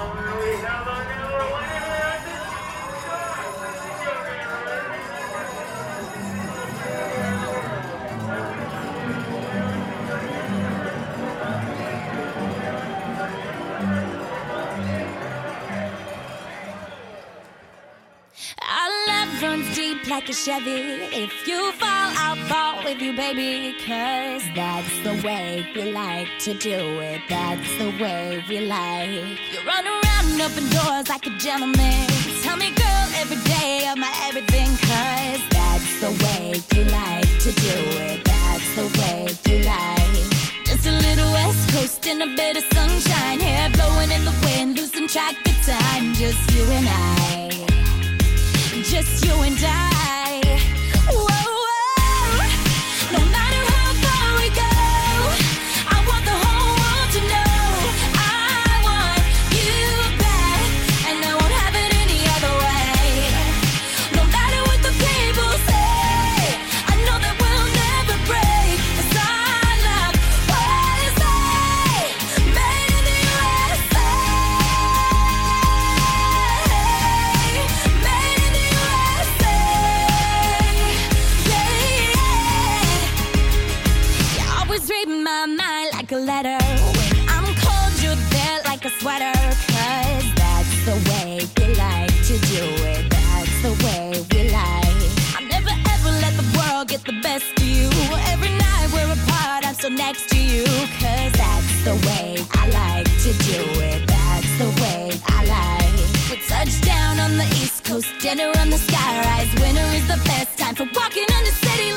down. Like a Chevy. If you fall, I'll fall with you, baby. Cause that's the way we like to do it. That's the way we like. You run around, open doors like a gentleman. Tell me, girl, every day of my everything. Cause that's the way you like to do it. That's the way you like. Just a little West Coast and a bit of sunshine. Hair blowing in the wind, losing track of time. Just you and I. Just you and I. letter. When I'm cold, you're there like a sweater. Cause that's the way we like to do it. That's the way we like. I never ever let the world get the best of you. Every night we're apart, I'm still next to you. Cause that's the way I like to do it. That's the way I like. We touch down on the East Coast, dinner on the skyrise. Winter is the best time for walking on the city